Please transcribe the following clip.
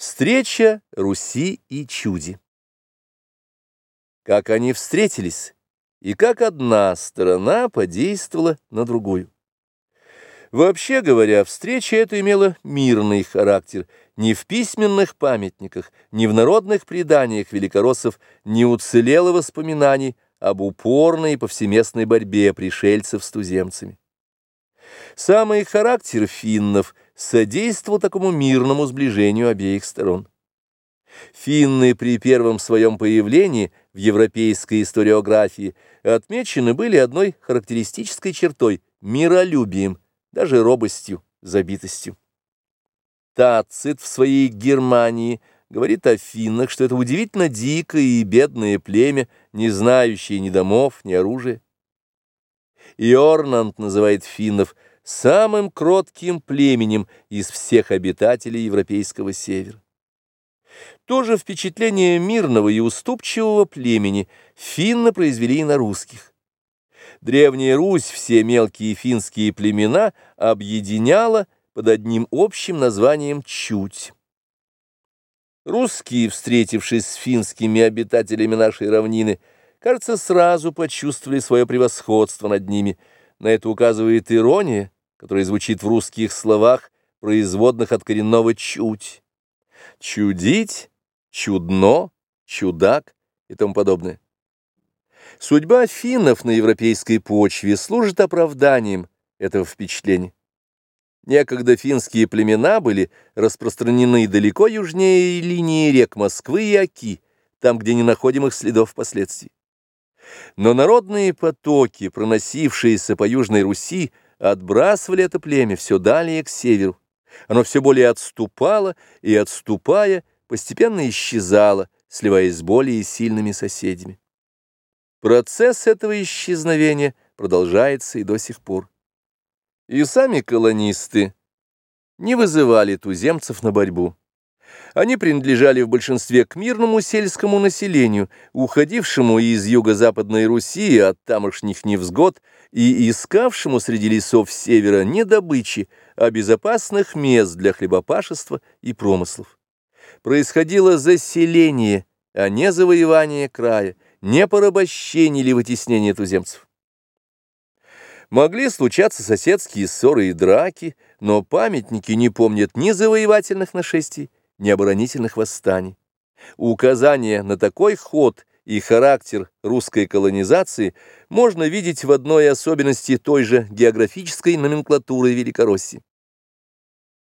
Встреча Руси и Чуди. Как они встретились, и как одна сторона подействовала на другую. Вообще говоря, встреча эта имела мирный характер. Ни в письменных памятниках, ни в народных преданиях великороссов не уцелело воспоминаний об упорной повсеместной борьбе пришельцев с туземцами. Самый характер финнов содействовал такому мирному сближению обеих сторон. Финны при первом своем появлении в европейской историографии отмечены были одной характеристической чертой – миролюбием, даже робостью, забитостью. Тацит в своей Германии говорит о финнах, что это удивительно дикое и бедное племя, не знающее ни домов, ни оружия. Иорнант называет финнов самым кротким племенем из всех обитателей Европейского Севера. То же впечатление мирного и уступчивого племени финны произвели и на русских. Древняя Русь все мелкие финские племена объединяла под одним общим названием «чуть». Русские, встретившись с финскими обитателями нашей равнины, кажется, сразу почувствовали свое превосходство над ними. На это указывает ирония, которая звучит в русских словах, производных от коренного «чуть». Чудить, чудно, чудак и тому подобное. Судьба финнов на европейской почве служит оправданием этого впечатления. Некогда финские племена были распространены далеко южнее линии рек Москвы и Оки, там, где не находим их следов впоследствии. Но народные потоки, проносившиеся по Южной Руси, отбрасывали это племя все далее к северу. Оно все более отступало и, отступая, постепенно исчезало, сливаясь с более сильными соседями. Процесс этого исчезновения продолжается и до сих пор. И сами колонисты не вызывали туземцев на борьбу. Они принадлежали в большинстве к мирному сельскому населению, уходившему из юго-западной Руси от тамошних невзгод и искавшему среди лесов севера не добычи, а безопасных мест для хлебопашества и промыслов. Происходило заселение, а не завоевание края, не порабощение или вытеснение туземцев. Могли случаться соседские ссоры и драки, но памятники не помнят ни завоевательных нашествий, необоронительных восстаний. Указание на такой ход и характер русской колонизации можно видеть в одной особенности той же географической номенклатуры Великороссии.